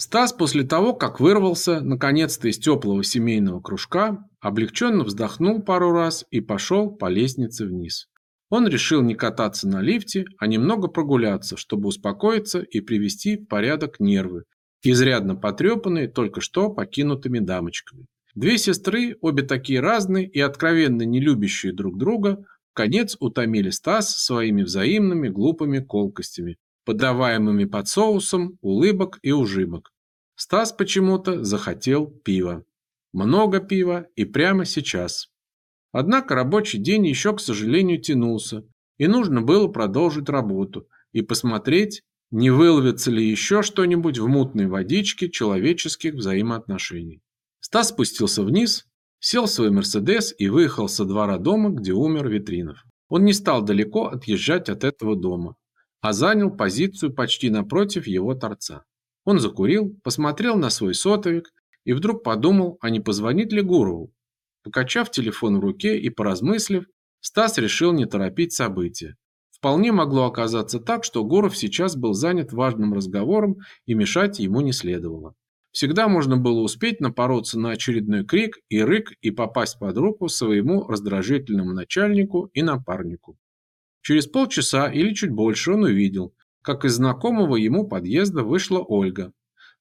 Стас после того, как вырвался, наконец-то из теплого семейного кружка, облегченно вздохнул пару раз и пошел по лестнице вниз. Он решил не кататься на лифте, а немного прогуляться, чтобы успокоиться и привести в порядок нервы, изрядно потрепанные только что покинутыми дамочками. Две сестры, обе такие разные и откровенно не любящие друг друга, в конец утомили Стас своими взаимными глупыми колкостями, подаваемыми под соусом улыбок и ужимок. Стас почему-то захотел пива. Много пива и прямо сейчас. Однако рабочий день еще, к сожалению, тянулся, и нужно было продолжить работу и посмотреть, не выловится ли еще что-нибудь в мутной водичке человеческих взаимоотношений. Стас спустился вниз, сел в свой «Мерседес» и выехал со двора дома, где умер Витринов. Он не стал далеко отъезжать от этого дома, а занял позицию почти напротив его торца. Он закурил, посмотрел на свой сотовик и вдруг подумал, а не позвонить ли Гурову. Покачав телефон в руке и поразмыслив, Стас решил не торопить события. Вполне могло оказаться так, что Гуров сейчас был занят важным разговором и мешать ему не следовало. Всегда можно было успеть напороться на очередной крик и рык и попасть под руку своему раздражительному начальнику и напарнику. Через полчаса или чуть больше он увидел, как из знакомого ему подъезда вышла Ольга.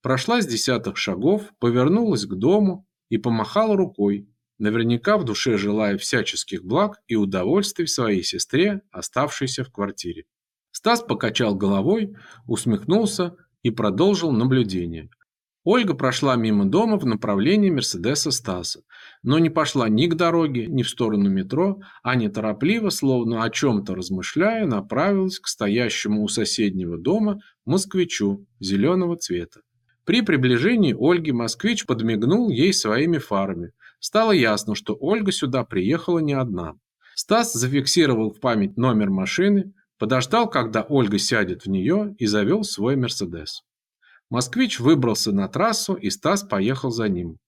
Прошла с десятых шагов, повернулась к дому и помахала рукой, наверняка в душе желая всяческих благ и удовольствий своей сестре, оставшейся в квартире. Стас покачал головой, усмехнулся и продолжил наблюдение – Ольга прошла мимо дома в направлении Мерседеса Стаса, но не пошла ни к дороге, ни в сторону метро, а неторопливо, словно о чем-то размышляя, направилась к стоящему у соседнего дома москвичу зеленого цвета. При приближении Ольги москвич подмигнул ей своими фарами. Стало ясно, что Ольга сюда приехала не одна. Стас зафиксировал в память номер машины, подождал, когда Ольга сядет в нее и завел свой «Мерседес». Москвич выбрался на трассу, и Стас поехал за ним.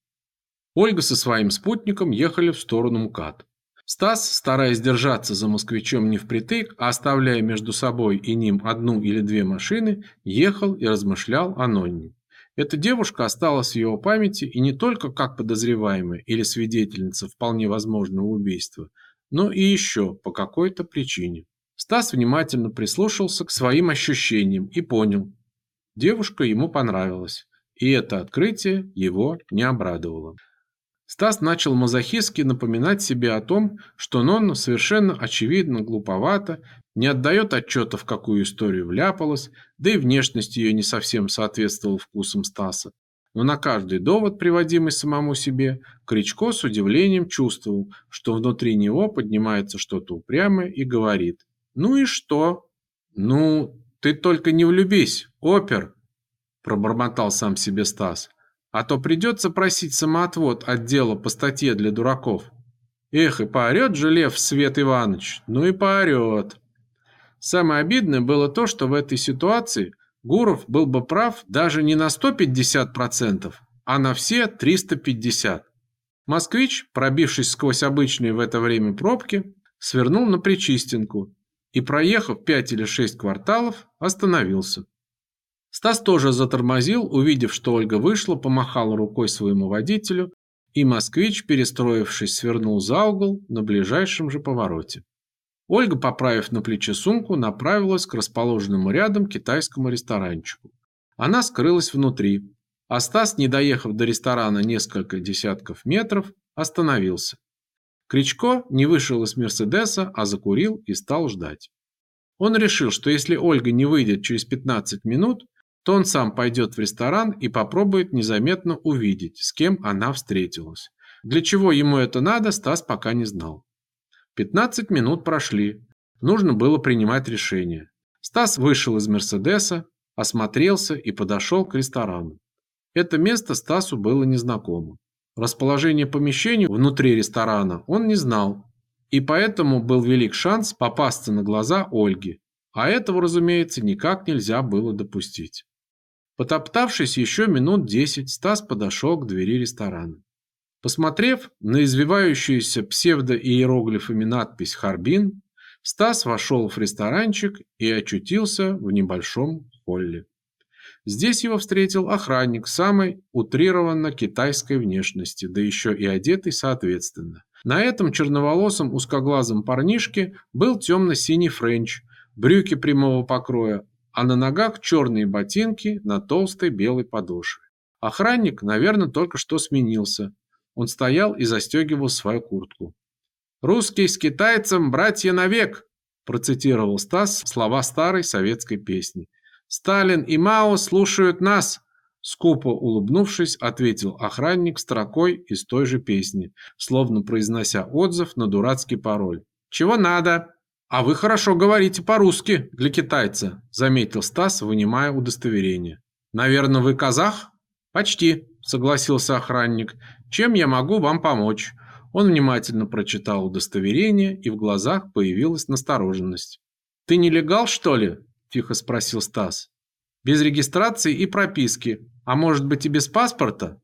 Ольга со своим спутником ехали в сторону МКАД. Стас, стараясь держаться за москвичом не впритык, а оставляя между собой и ним одну или две машины, ехал и размышлял о Нонне. Эта девушка осталась в его памяти и не только как подозреваемая или свидетельница вполне возможного убийства, но и еще по какой-то причине. Стас внимательно прислушался к своим ощущениям и понял, Девушка ему понравилась, и это открытие его не обрадовало. Стас начал мазохистски напоминать себе о том, что Нонна совершенно очевидно глуповата, не отдает отчета, в какую историю вляпалась, да и внешность ее не совсем соответствовала вкусам Стаса. Но на каждый довод, приводимый самому себе, Кричко с удивлением чувствовал, что внутри него поднимается что-то упрямое и говорит «Ну и что?» «Ну, ты только не влюбись, опер, пробормотал сам себе Стас. А то придется просить самоотвод от дела по статье для дураков. Эх, и поорет же Лев Свет Иванович, ну и поорет. Самое обидное было то, что в этой ситуации Гуров был бы прав даже не на 150%, а на все 350%. Москвич, пробившись сквозь обычные в это время пробки, свернул на Причистенку и, проехав пять или шесть кварталов, остановился. Стас тоже затормозил, увидев, что Ольга вышла, помахал рукой своему водителю, и москвич, перестроившись, свернул за угол на ближайшем же повороте. Ольга, поправив на плече сумку, направилась к расположенному рядом китайскому ресторанчику. Она скрылась внутри, а Стас, не доехав до ресторана несколько десятков метров, остановился. Кричко не вышел из Мерседеса, а закурил и стал ждать. Он решил, что если Ольга не выйдет через 15 минут, то он сам пойдет в ресторан и попробует незаметно увидеть, с кем она встретилась. Для чего ему это надо, Стас пока не знал. 15 минут прошли. Нужно было принимать решение. Стас вышел из Мерседеса, осмотрелся и подошел к ресторану. Это место Стасу было незнакомо. Расположение помещений внутри ресторана он не знал, и поэтому был велик шанс попасться на глаза Ольги, а этого, разумеется, никак нельзя было допустить. Потоптавшись еще минут десять, Стас подошел к двери ресторана. Посмотрев на извивающуюся псевдоиероглифами надпись «Харбин», Стас вошел в ресторанчик и очутился в небольшом холле. Здесь его встретил охранник самой утрированно китайской внешности, да еще и одетый соответственно. На этом черноволосом узкоглазом парнишке был темно-синий френч, брюки прямого покроя, а на ногах черные ботинки на толстой белой подошве. Охранник, наверное, только что сменился. Он стоял и застегивал свою куртку. «Русский с китайцем, братья навек!» процитировал Стас слова старой советской песни. «Сталин и Мао слушают нас!» Скупо улыбнувшись, ответил охранник строкой из той же песни, словно произнося отзыв на дурацкий пароль. «Чего надо?» «А вы хорошо говорите по-русски для китайца», заметил Стас, вынимая удостоверение. «Наверное, вы казах?» «Почти», согласился охранник. «Чем я могу вам помочь?» Он внимательно прочитал удостоверение, и в глазах появилась настороженность. «Ты нелегал, что ли?» – тихо спросил Стас. «Без регистрации и прописки. А может быть и без паспорта?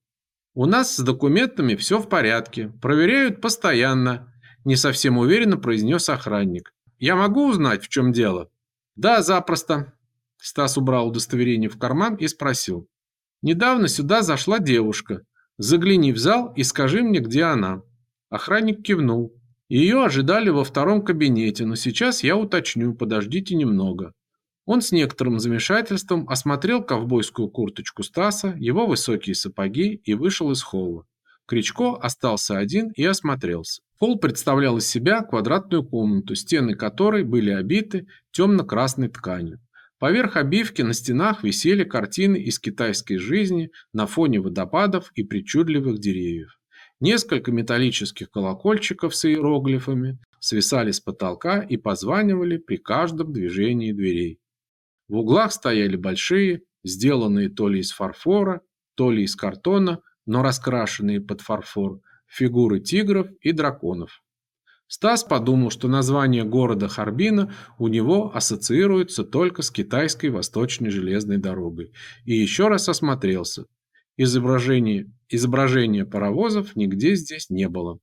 У нас с документами все в порядке. Проверяют постоянно. Не совсем уверенно произнес охранник. Я могу узнать, в чем дело? Да, запросто. Стас убрал удостоверение в карман и спросил. Недавно сюда зашла девушка. Загляни в зал и скажи мне, где она. Охранник кивнул. Ее ожидали во втором кабинете, но сейчас я уточню, подождите немного. Он с некоторым замешательством осмотрел ковбойскую курточку Стаса, его высокие сапоги и вышел из холла. Кричко остался один и осмотрелся. Холл представлял из себя квадратную комнату, стены которой были обиты темно-красной тканью. Поверх обивки на стенах висели картины из китайской жизни на фоне водопадов и причудливых деревьев. Несколько металлических колокольчиков с иероглифами свисали с потолка и позванивали при каждом движении дверей. В углах стояли большие, сделанные то ли из фарфора, то ли из картона, но раскрашенные под фарфор, фигуры тигров и драконов. Стас подумал, что название города Харбина у него ассоциируется только с китайской восточной железной дорогой, и еще раз осмотрелся. Изображения, изображения паровозов нигде здесь не было.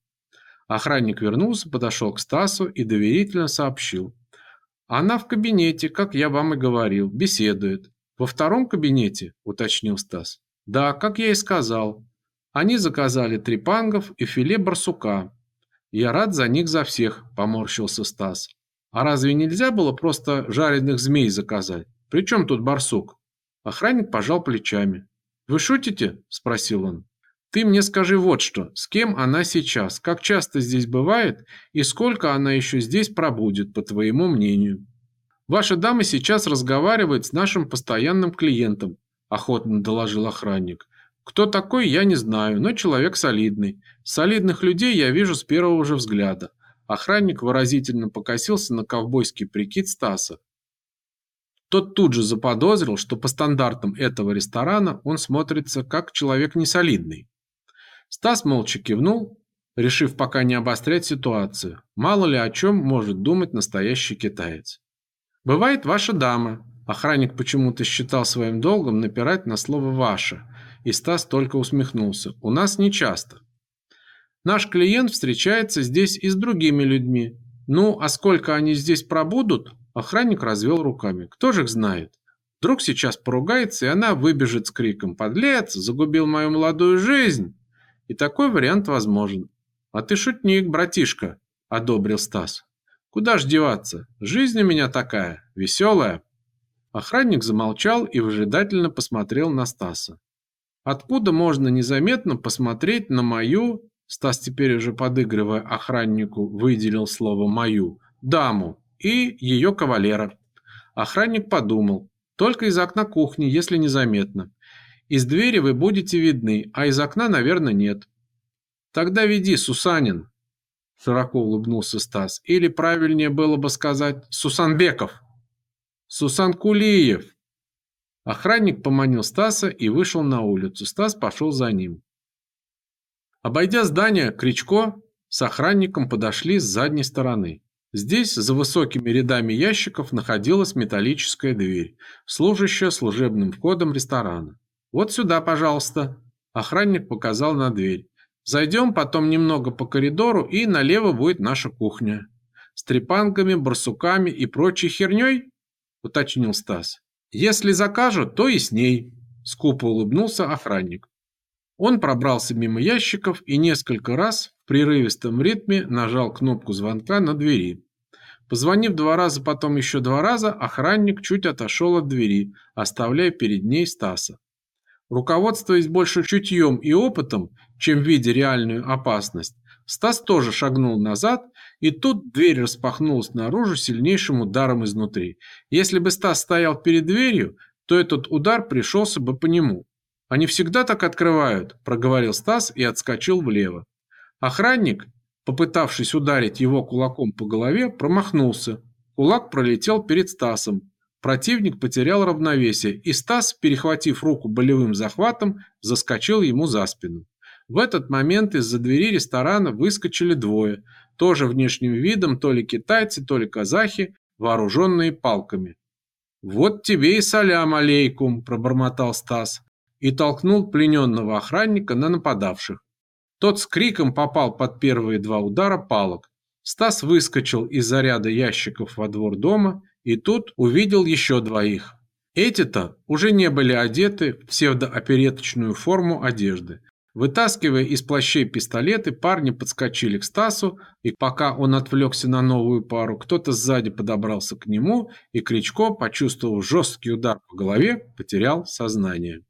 Охранник вернулся, подошел к Стасу и доверительно сообщил. Она в кабинете, как я вам и говорил, беседует. Во втором кабинете, уточнил Стас. Да, как я и сказал. Они заказали три пангов и филе барсука. Я рад за них за всех, поморщился Стас. А разве нельзя было просто жареных змей заказать? Причем тут барсук? Охранник пожал плечами. Вы шутите? спросил он. Ты мне скажи вот что, с кем она сейчас, как часто здесь бывает и сколько она еще здесь пробудет, по твоему мнению. Ваша дама сейчас разговаривает с нашим постоянным клиентом, охотно доложил охранник. Кто такой, я не знаю, но человек солидный. Солидных людей я вижу с первого же взгляда. Охранник выразительно покосился на ковбойский прикид Стаса. Тот тут же заподозрил, что по стандартам этого ресторана он смотрится как человек несолидный. Стас молча кивнул, решив пока не обострять ситуацию. Мало ли о чем может думать настоящий китаец. «Бывает ваша дама». Охранник почему-то считал своим долгом напирать на слово «ваша», и Стас только усмехнулся. «У нас не часто. Наш клиент встречается здесь и с другими людьми. Ну, а сколько они здесь пробудут?» Охранник развел руками. «Кто же их знает? Вдруг сейчас поругается, и она выбежит с криком «Подлец! Загубил мою молодую жизнь!» И такой вариант возможен. А ты шутник, братишка, одобрил Стас. Куда ж деваться? Жизнь у меня такая, веселая. Охранник замолчал и выжидательно посмотрел на Стаса. Откуда можно незаметно посмотреть на мою, Стас теперь уже подыгрывая охраннику, выделил слово «мою», даму и ее кавалера. Охранник подумал, только из окна кухни, если незаметно. Из двери вы будете видны, а из окна, наверное, нет. Тогда веди, Сусанин, широко улыбнулся Стас. Или правильнее было бы сказать Сусанбеков. Сусан Кулиев. Охранник поманил Стаса и вышел на улицу. Стас пошел за ним. Обойдя здание, Кричко с охранником подошли с задней стороны. Здесь, за высокими рядами ящиков, находилась металлическая дверь, служащая служебным входом ресторана. «Вот сюда, пожалуйста». Охранник показал на дверь. «Зайдем потом немного по коридору, и налево будет наша кухня». «С трепанками, барсуками и прочей херней?» – уточнил Стас. «Если закажут, то и с ней», – скупо улыбнулся охранник. Он пробрался мимо ящиков и несколько раз в прерывистом ритме нажал кнопку звонка на двери. Позвонив два раза, потом еще два раза, охранник чуть отошел от двери, оставляя перед ней Стаса. Руководствуясь больше чутьем и опытом, чем видя реальную опасность, Стас тоже шагнул назад, и тут дверь распахнулась наружу сильнейшим ударом изнутри. Если бы Стас стоял перед дверью, то этот удар пришелся бы по нему. «Они всегда так открывают», – проговорил Стас и отскочил влево. Охранник, попытавшись ударить его кулаком по голове, промахнулся. Кулак пролетел перед Стасом. Противник потерял равновесие, и Стас, перехватив руку болевым захватом, заскочил ему за спину. В этот момент из-за двери ресторана выскочили двое, тоже внешним видом то ли китайцы, то ли казахи, вооруженные палками. «Вот тебе и салям алейкум», – пробормотал Стас и толкнул плененного охранника на нападавших. Тот с криком попал под первые два удара палок. Стас выскочил из заряда ящиков во двор дома и тут увидел еще двоих. Эти-то уже не были одеты в псевдоопереточную форму одежды. Вытаскивая из плащей пистолеты, парни подскочили к Стасу, и пока он отвлекся на новую пару, кто-то сзади подобрался к нему, и Кричко, почувствовав жесткий удар по голове, потерял сознание.